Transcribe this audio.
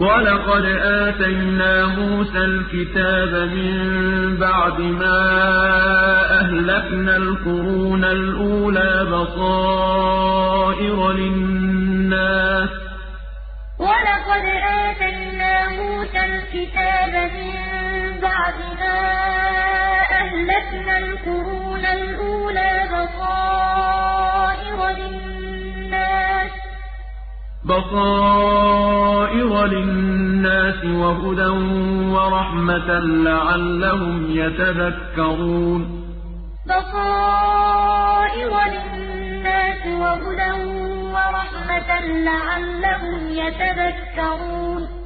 وَلَقَدْ آتَيْنَا مُوسَى الْكِتَابَ مِن بَعْدِ مَا أَهْلَكْنَا الْقُرُونَ الْأُولَىٰ بَصَائِرَ لِلنَّاسِ ۖ وَلَقَدْ آتَيْنَا مُوسَى الْكِتَابَ مِن بَعْدِ مَا أَهْلَكْنَا الْقُرُونَ الْأُولَىٰ بَصَائِرَ لِلنَّاسِ وَهُدًى وَرَحْمَةً لَّعَلَّهُمْ يَتَذَكَّرُونَ. بَصَائِرَ لِلنَّاسِ وَهُدًى وَرَحْمَةً لَّعَلَّهُمْ يَتَذَكَّرُونَ.